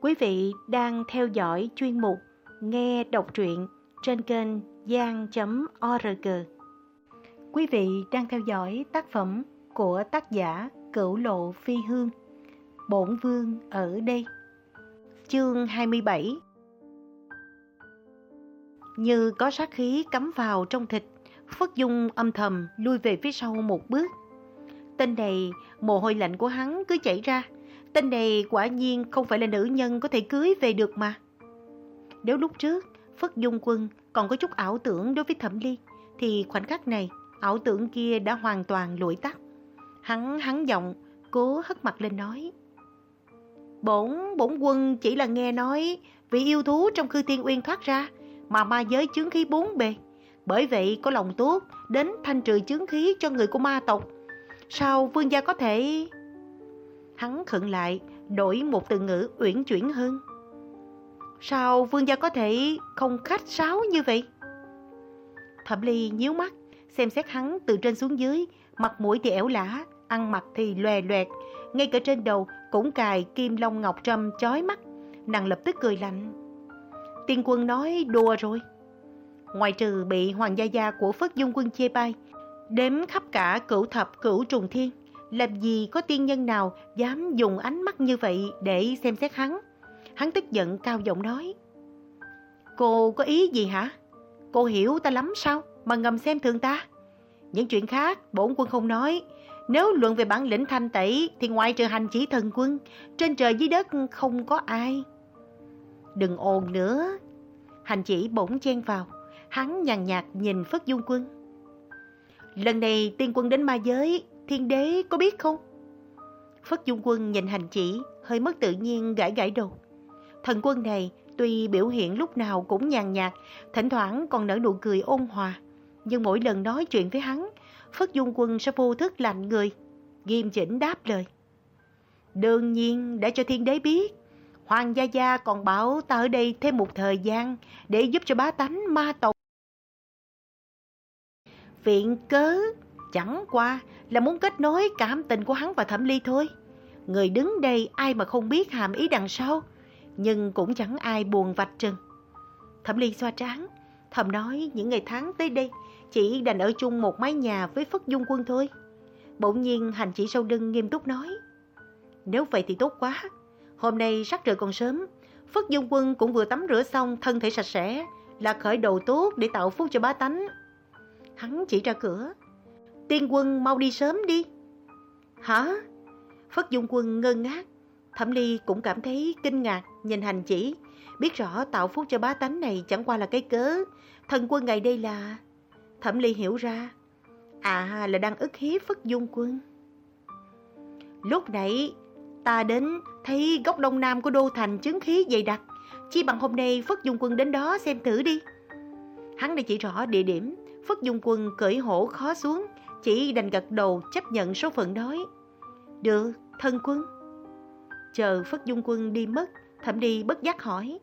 Quý vị đang theo dõi chuyên mục Nghe đọc truyện trên kênh gian.org. Quý vị đang theo dõi tác phẩm của tác giả Cửu Lộ Phi Hương, Bổn Vương ở đây. Chương 27 Như có sát khí cắm vào trong thịt, Phất Dung âm thầm lui về phía sau một bước. Tên này, mồ hôi lạnh của hắn cứ chảy ra, Tên này quả nhiên không phải là nữ nhân có thể cưới về được mà. Nếu lúc trước Phất Dung Quân còn có chút ảo tưởng đối với Thẩm Ly, thì khoảnh khắc này ảo tưởng kia đã hoàn toàn lụi tắt. Hắn hắn giọng, cố hất mặt lên nói. Bổn, bổn quân chỉ là nghe nói vì yêu thú trong khư thiên uyên thoát ra mà ma giới chướng khí bốn bề. Bởi vậy có lòng tốt đến thanh trừ chướng khí cho người của ma tộc. Sao vương gia có thể... Hắn khựng lại, đổi một từ ngữ uyển chuyển hơn. Sao vương gia có thể không khách sáo như vậy? Thẩm Ly nhíu mắt, xem xét hắn từ trên xuống dưới, mặt mũi thì ẻo lả, ăn mặc thì lòe loẹt, ngay cả trên đầu cũng cài kim long ngọc trâm chói mắt. Nàng lập tức cười lạnh. Tiên quân nói đùa rồi. Ngoài trừ bị hoàng gia gia của Phất Dung quân chê bai, đếm khắp cả cửu thập cửu trùng thiên, làm gì có tiên nhân nào dám dùng ánh mắt như vậy để xem xét hắn. Hắn tức giận cao giọng nói. Cô có ý gì hả? Cô hiểu ta lắm sao mà ngầm xem thường ta? Những chuyện khác bổn quân không nói. Nếu luận về bản lĩnh thanh tẩy thì ngoại trừ hành chỉ thần quân, trên trời dưới đất không có ai. Đừng ồn nữa. Hành chỉ bỗng chen vào, hắn nhàn nhạt nhìn Phất Dung Quân. Lần này tiên quân đến ma giới thiên đế có biết không? Phất Dung Quân nhìn hành chỉ, hơi mất tự nhiên gãi gãi đầu. Thần quân này tuy biểu hiện lúc nào cũng nhàn nhạt, thỉnh thoảng còn nở nụ cười ôn hòa. Nhưng mỗi lần nói chuyện với hắn, Phất Dung Quân sẽ vô thức lạnh người, nghiêm chỉnh đáp lời. Đương nhiên đã cho thiên đế biết, Hoàng Gia Gia còn bảo ta ở đây thêm một thời gian để giúp cho bá tánh ma tộc. Viện cớ chẳng qua là muốn kết nối cảm tình của hắn và Thẩm Ly thôi. Người đứng đây ai mà không biết hàm ý đằng sau, nhưng cũng chẳng ai buồn vạch trần. Thẩm Ly xoa trán, thầm nói những ngày tháng tới đây chỉ đành ở chung một mái nhà với Phất Dung Quân thôi. Bỗng nhiên hành chỉ sâu đưng nghiêm túc nói. Nếu vậy thì tốt quá. Hôm nay sắc trời còn sớm, Phất Dung Quân cũng vừa tắm rửa xong thân thể sạch sẽ, là khởi đầu tốt để tạo phúc cho bá tánh. Hắn chỉ ra cửa, Tiên quân mau đi sớm đi. Hả? Phất Dung Quân ngơ ngác. Thẩm Ly cũng cảm thấy kinh ngạc nhìn hành chỉ. Biết rõ tạo phúc cho bá tánh này chẳng qua là cái cớ. Thần quân ngày đây là... Thẩm Ly hiểu ra. À là đang ức hiếp Phất Dung Quân. Lúc nãy, ta đến thấy góc đông nam của đô thành chứng khí dày đặc. Chi bằng hôm nay Phất Dung Quân đến đó xem thử đi. Hắn đã chỉ rõ địa điểm. Phất Dung Quân cởi hổ khó xuống chỉ đành gật đầu chấp nhận số phận đói. Được, thân quân. Chờ Phất Dung Quân đi mất, thẩm đi bất giác hỏi.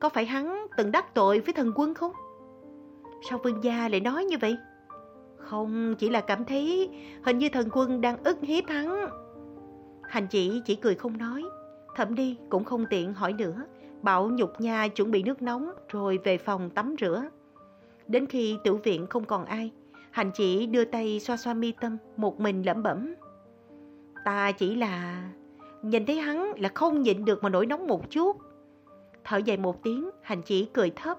Có phải hắn từng đắc tội với thần quân không? Sao vương gia lại nói như vậy? Không, chỉ là cảm thấy hình như thần quân đang ức hiếp hắn. Hành chỉ chỉ cười không nói. Thẩm đi cũng không tiện hỏi nữa. Bảo nhục nha chuẩn bị nước nóng rồi về phòng tắm rửa. Đến khi tiểu viện không còn ai, Hành chỉ đưa tay xoa xoa mi tâm, một mình lẩm bẩm. Ta chỉ là... Nhìn thấy hắn là không nhịn được mà nổi nóng một chút. Thở dài một tiếng, hành chỉ cười thấp.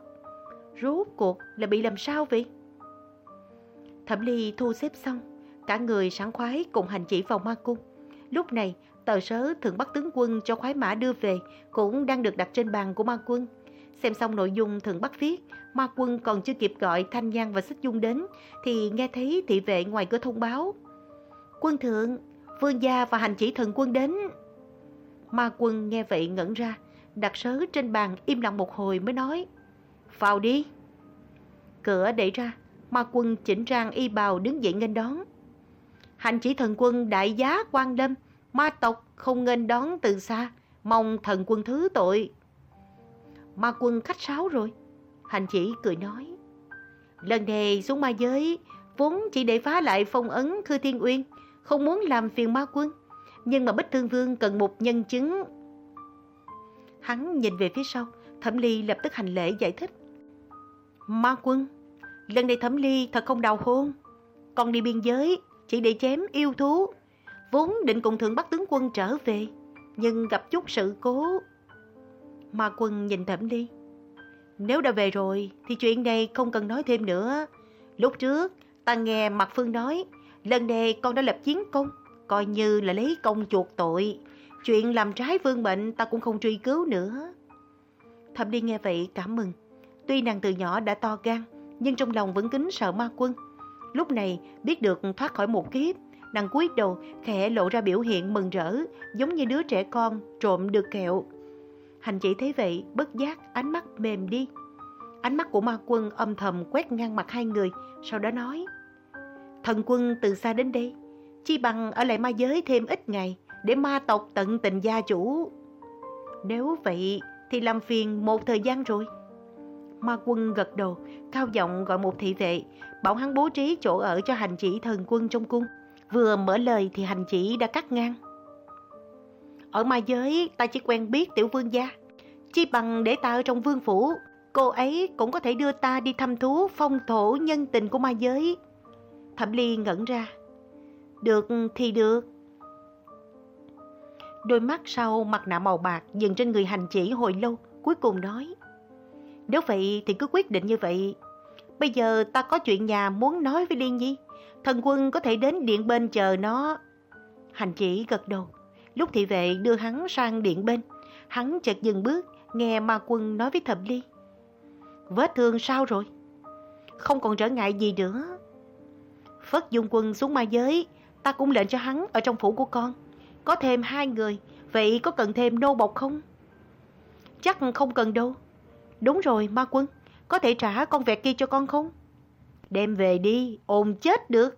Rốt cuộc là bị làm sao vậy? Thẩm Ly thu xếp xong, cả người sảng khoái cùng hành chỉ vào ma cung. Lúc này, tờ sớ thượng bắc tướng quân cho khoái mã đưa về cũng đang được đặt trên bàn của ma quân. Xem xong nội dung thường bắt viết, ma quân còn chưa kịp gọi Thanh Giang và Xích Dung đến, thì nghe thấy thị vệ ngoài cửa thông báo. Quân thượng, vương gia và hành chỉ thần quân đến. Ma quân nghe vậy ngẩn ra, đặt sớ trên bàn im lặng một hồi mới nói. Vào đi. Cửa đẩy ra, ma quân chỉnh trang y bào đứng dậy nghênh đón. Hành chỉ thần quân đại giá quan lâm, ma tộc không nghênh đón từ xa, mong thần quân thứ tội ma quân khách sáo rồi. Hành chỉ cười nói. Lần này xuống ma giới, vốn chỉ để phá lại phong ấn Khư Thiên Uyên, không muốn làm phiền ma quân. Nhưng mà Bích Thương Vương cần một nhân chứng. Hắn nhìn về phía sau, Thẩm Ly lập tức hành lễ giải thích. Ma quân, lần này Thẩm Ly thật không đào hôn. Còn đi biên giới, chỉ để chém yêu thú. Vốn định cùng thượng bắt tướng quân trở về, nhưng gặp chút sự cố. Ma quân nhìn Thẩm Ly. Nếu đã về rồi, thì chuyện này không cần nói thêm nữa. Lúc trước, ta nghe Mạc Phương nói, lần này con đã lập chiến công, coi như là lấy công chuộc tội. Chuyện làm trái vương mệnh ta cũng không truy cứu nữa. Thẩm Ly nghe vậy cảm mừng. Tuy nàng từ nhỏ đã to gan, nhưng trong lòng vẫn kính sợ ma quân. Lúc này biết được thoát khỏi một kiếp, nàng cúi đầu khẽ lộ ra biểu hiện mừng rỡ, giống như đứa trẻ con trộm được kẹo. Hành chỉ thấy vậy, bất giác, ánh mắt mềm đi. Ánh mắt của ma quân âm thầm quét ngang mặt hai người, sau đó nói. Thần quân từ xa đến đây, chi bằng ở lại ma giới thêm ít ngày, để ma tộc tận tình gia chủ. Nếu vậy thì làm phiền một thời gian rồi. Ma quân gật đầu, cao giọng gọi một thị vệ, bảo hắn bố trí chỗ ở cho hành chỉ thần quân trong cung. Vừa mở lời thì hành chỉ đã cắt ngang. Ở ma giới ta chỉ quen biết tiểu vương gia, chi bằng để ta ở trong vương phủ. Cô ấy cũng có thể đưa ta đi thăm thú phong thổ nhân tình của ma giới. Thẩm Ly ngẩn ra. Được thì được. Đôi mắt sau mặt nạ màu bạc dừng trên người hành chỉ hồi lâu, cuối cùng nói. Nếu vậy thì cứ quyết định như vậy. Bây giờ ta có chuyện nhà muốn nói với Liên Nhi. Thần quân có thể đến điện bên chờ nó. Hành chỉ gật đầu. Lúc thị vệ đưa hắn sang điện bên, hắn chợt dừng bước, nghe ma quân nói với thẩm ly. Vết thương sao rồi? Không còn trở ngại gì nữa. Phất dung quân xuống ma giới, ta cũng lệnh cho hắn ở trong phủ của con. Có thêm hai người, vậy có cần thêm nô bộc không? Chắc không cần đâu. Đúng rồi, ma quân, có thể trả con vẹt kia cho con không? Đem về đi, ồn chết được.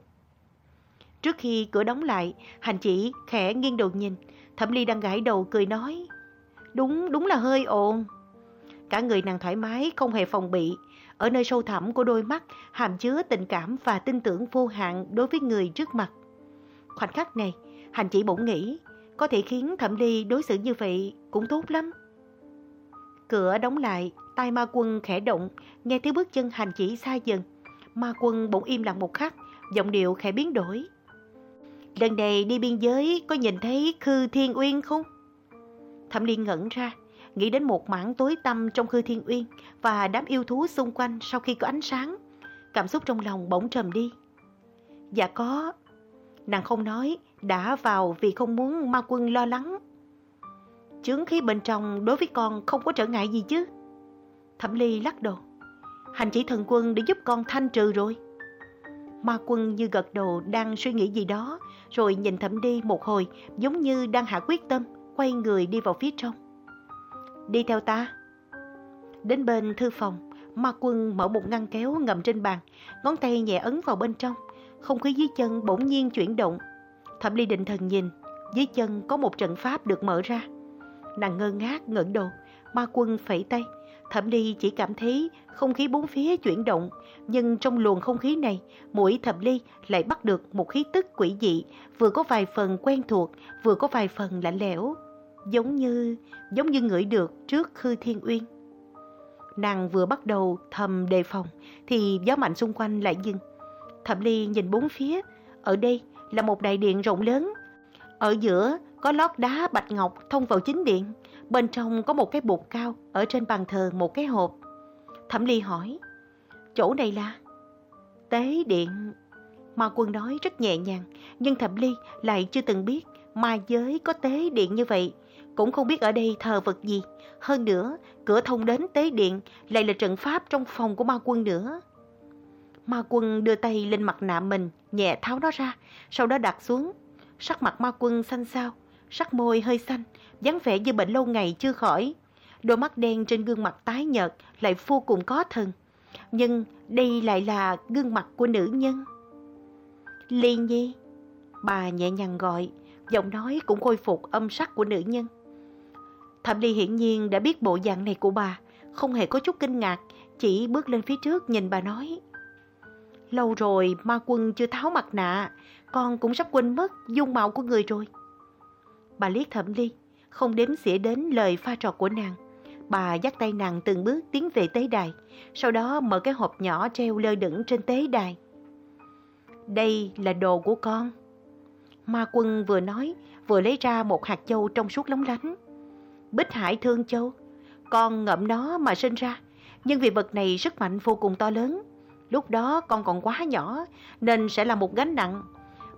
Trước khi cửa đóng lại, hành chỉ khẽ nghiêng đầu nhìn, thẩm ly đang gãi đầu cười nói. Đúng, đúng là hơi ồn. Cả người nàng thoải mái, không hề phòng bị. Ở nơi sâu thẳm của đôi mắt, hàm chứa tình cảm và tin tưởng vô hạn đối với người trước mặt. Khoảnh khắc này, hành chỉ bỗng nghĩ, có thể khiến thẩm ly đối xử như vậy cũng tốt lắm. Cửa đóng lại, tai ma quân khẽ động, nghe tiếng bước chân hành chỉ xa dần. Ma quân bỗng im lặng một khắc, giọng điệu khẽ biến đổi. Lần này đi biên giới có nhìn thấy Khư Thiên Uyên không? Thẩm Liên ngẩn ra, nghĩ đến một mảng tối tăm trong Khư Thiên Uyên và đám yêu thú xung quanh sau khi có ánh sáng. Cảm xúc trong lòng bỗng trầm đi. Dạ có. Nàng không nói, đã vào vì không muốn ma quân lo lắng. Chướng khí bên trong đối với con không có trở ngại gì chứ. Thẩm Ly lắc đầu. Hành chỉ thần quân để giúp con thanh trừ rồi. Ma quân như gật đầu đang suy nghĩ gì đó, rồi nhìn thẩm đi một hồi giống như đang hạ quyết tâm, quay người đi vào phía trong. Đi theo ta. Đến bên thư phòng, ma quân mở một ngăn kéo ngầm trên bàn, ngón tay nhẹ ấn vào bên trong. Không khí dưới chân bỗng nhiên chuyển động. Thẩm ly định thần nhìn, dưới chân có một trận pháp được mở ra. Nàng ngơ ngác ngẩng đầu, ma quân phẩy tay. Thẩm ly chỉ cảm thấy không khí bốn phía chuyển động, nhưng trong luồng không khí này, mũi thẩm ly lại bắt được một khí tức quỷ dị, vừa có vài phần quen thuộc, vừa có vài phần lạnh lẽo, giống như giống như ngửi được trước khư thiên uyên. Nàng vừa bắt đầu thầm đề phòng, thì gió mạnh xung quanh lại dừng. Thẩm ly nhìn bốn phía, ở đây là một đại điện rộng lớn. Ở giữa có lót đá bạch ngọc thông vào chính điện. Bên trong có một cái bục cao, ở trên bàn thờ một cái hộp. Thẩm Ly hỏi, chỗ này là? Tế điện. Ma quân nói rất nhẹ nhàng, nhưng Thẩm Ly lại chưa từng biết ma giới có tế điện như vậy. Cũng không biết ở đây thờ vật gì. Hơn nữa, cửa thông đến tế điện lại là trận pháp trong phòng của ma quân nữa. Ma quân đưa tay lên mặt nạ mình, nhẹ tháo nó ra, sau đó đặt xuống. Sắc mặt ma quân xanh xao, sắc môi hơi xanh, dáng vẻ như bệnh lâu ngày chưa khỏi. Đôi mắt đen trên gương mặt tái nhợt lại vô cùng có thần. Nhưng đây lại là gương mặt của nữ nhân. Ly Nhi, bà nhẹ nhàng gọi, giọng nói cũng khôi phục âm sắc của nữ nhân. Thẩm Ly hiển nhiên đã biết bộ dạng này của bà, không hề có chút kinh ngạc, chỉ bước lên phía trước nhìn bà nói. Lâu rồi ma quân chưa tháo mặt nạ, con cũng sắp quên mất dung mạo của người rồi. Bà liếc Thẩm Ly, không đếm xỉa đến lời pha trò của nàng. Bà dắt tay nàng từng bước tiến về tế đài, sau đó mở cái hộp nhỏ treo lơ đửng trên tế đài. Đây là đồ của con. Ma quân vừa nói, vừa lấy ra một hạt châu trong suốt lóng lánh. Bích hải thương châu, con ngậm nó mà sinh ra, nhưng vì vật này sức mạnh vô cùng to lớn. Lúc đó con còn quá nhỏ, nên sẽ là một gánh nặng.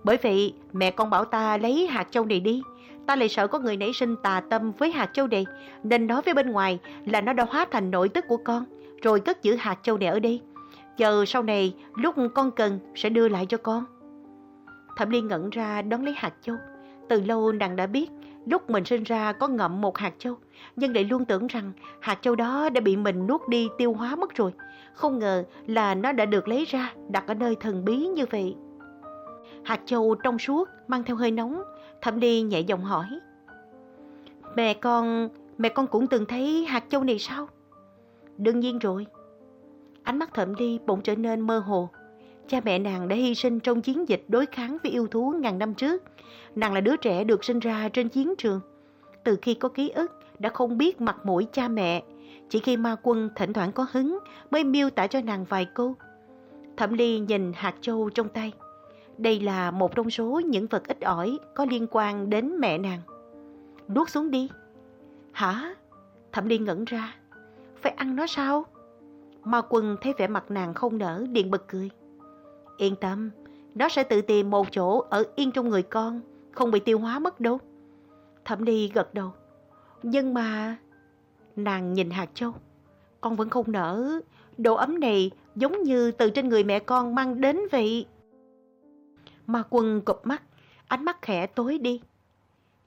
Bởi vậy, mẹ con bảo ta lấy hạt châu này đi. Ta lại sợ có người nảy sinh tà tâm với hạt châu này, nên nói với bên ngoài là nó đã hóa thành nội tức của con, rồi cất giữ hạt châu này ở đây. Chờ sau này, lúc con cần, sẽ đưa lại cho con. Thẩm Liên ngẩn ra đón lấy hạt châu. Từ lâu nàng đã biết, lúc mình sinh ra có ngậm một hạt châu, nhưng lại luôn tưởng rằng hạt châu đó đã bị mình nuốt đi tiêu hóa mất rồi. Không ngờ là nó đã được lấy ra, đặt ở nơi thần bí như vậy. Hạt châu trong suốt, mang theo hơi nóng, Thẩm đi nhẹ giọng hỏi. Mẹ con, mẹ con cũng từng thấy hạt châu này sao? Đương nhiên rồi. Ánh mắt Thẩm đi bỗng trở nên mơ hồ. Cha mẹ nàng đã hy sinh trong chiến dịch đối kháng với yêu thú ngàn năm trước. Nàng là đứa trẻ được sinh ra trên chiến trường. Từ khi có ký ức, đã không biết mặt mũi cha mẹ. Chỉ khi ma quân thỉnh thoảng có hứng mới miêu tả cho nàng vài câu. Thẩm Ly nhìn hạt châu trong tay. Đây là một trong số những vật ít ỏi có liên quan đến mẹ nàng. Nuốt xuống đi. Hả? Thẩm Liên ngẩn ra. Phải ăn nó sao? Ma quân thấy vẻ mặt nàng không nở, điện bật cười. Yên tâm, nó sẽ tự tìm một chỗ ở yên trong người con, không bị tiêu hóa mất đâu. Thẩm Ly gật đầu. Nhưng mà... Nàng nhìn hạt châu. Con vẫn không nở. đồ ấm này giống như từ trên người mẹ con mang đến vậy. Ma quân cụp mắt, ánh mắt khẽ tối đi.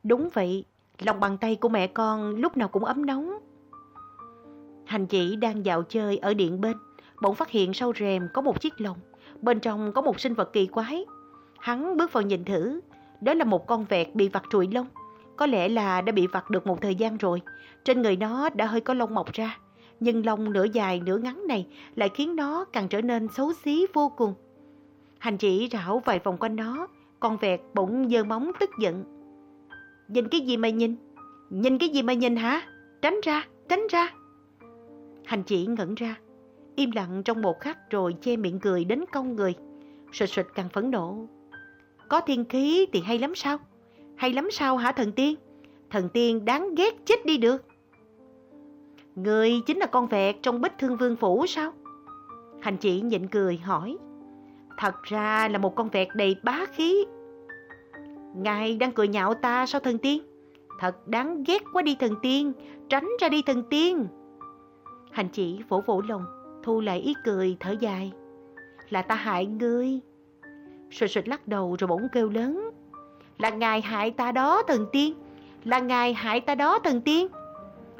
Đúng vậy, lòng bàn tay của mẹ con lúc nào cũng ấm nóng. Hành chỉ đang dạo chơi ở điện bên, bỗng phát hiện sau rèm có một chiếc lồng, bên trong có một sinh vật kỳ quái. Hắn bước vào nhìn thử, đó là một con vẹt bị vặt trụi lông. Có lẽ là đã bị vặt được một thời gian rồi, trên người nó đã hơi có lông mọc ra. Nhưng lông nửa dài nửa ngắn này lại khiến nó càng trở nên xấu xí vô cùng. Hành chỉ rảo vài vòng quanh nó, con vẹt bỗng giơ móng tức giận. Nhìn cái gì mà nhìn? Nhìn cái gì mà nhìn hả? Tránh ra, tránh ra. Hành chỉ ngẩn ra, im lặng trong một khắc rồi che miệng cười đến cong người. Sụt sụt càng phẫn nộ. Có thiên khí thì hay lắm sao? Hay lắm sao hả thần tiên? Thần tiên đáng ghét chết đi được. Người chính là con vẹt trong bích thương vương phủ sao? Hành chỉ nhịn cười hỏi. Thật ra là một con vẹt đầy bá khí. Ngài đang cười nhạo ta sao thần tiên? Thật đáng ghét quá đi thần tiên, tránh ra đi thần tiên. Hành chỉ vỗ vỗ lòng, thu lại ý cười, thở dài. Là ta hại ngươi. Sụt sụt lắc đầu rồi bỗng kêu lớn. Là ngài hại ta đó thần tiên, là ngài hại ta đó thần tiên.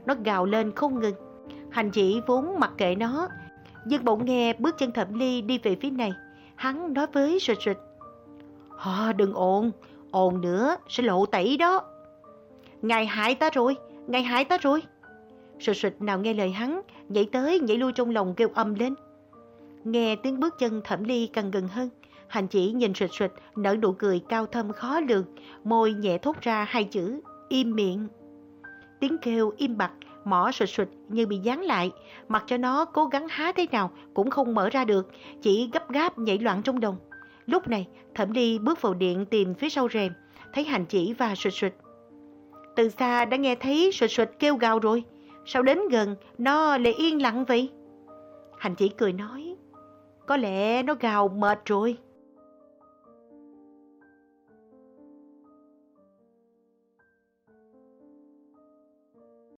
Nó gào lên không ngừng. Hành chỉ vốn mặc kệ nó, nhưng bỗng nghe bước chân thẩm ly đi về phía này. Hắn nói với sụt sụt. Họ đừng ồn, ồn nữa sẽ lộ tẩy đó. Ngài hại ta rồi, ngài hại ta rồi. Sụt sụt nào nghe lời hắn, nhảy tới nhảy lui trong lòng kêu âm lên. Nghe tiếng bước chân thẩm ly càng gần hơn, hành chỉ nhìn sụt sụt nở nụ cười cao thâm khó lường, môi nhẹ thốt ra hai chữ, im miệng. Tiếng kêu im bặt, mỏ sụt sụt như bị dán lại, mặc cho nó cố gắng há thế nào cũng không mở ra được, chỉ gấp gáp nhảy loạn trong đồng. Lúc này, thẩm ly bước vào điện tìm phía sau rèm, thấy hành chỉ và sụt sụt. Từ xa đã nghe thấy sụt sụt kêu gào rồi, sao đến gần nó lại yên lặng vậy? Hành chỉ cười nói, có lẽ nó gào mệt rồi.